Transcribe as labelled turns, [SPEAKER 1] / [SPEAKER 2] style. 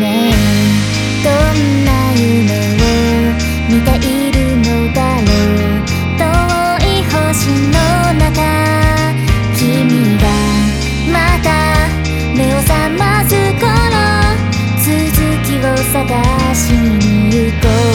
[SPEAKER 1] ねえ。どんな夢を見ているのだろう。遠い星の中。君がまた目を覚ます頃。続きを探しに行こう。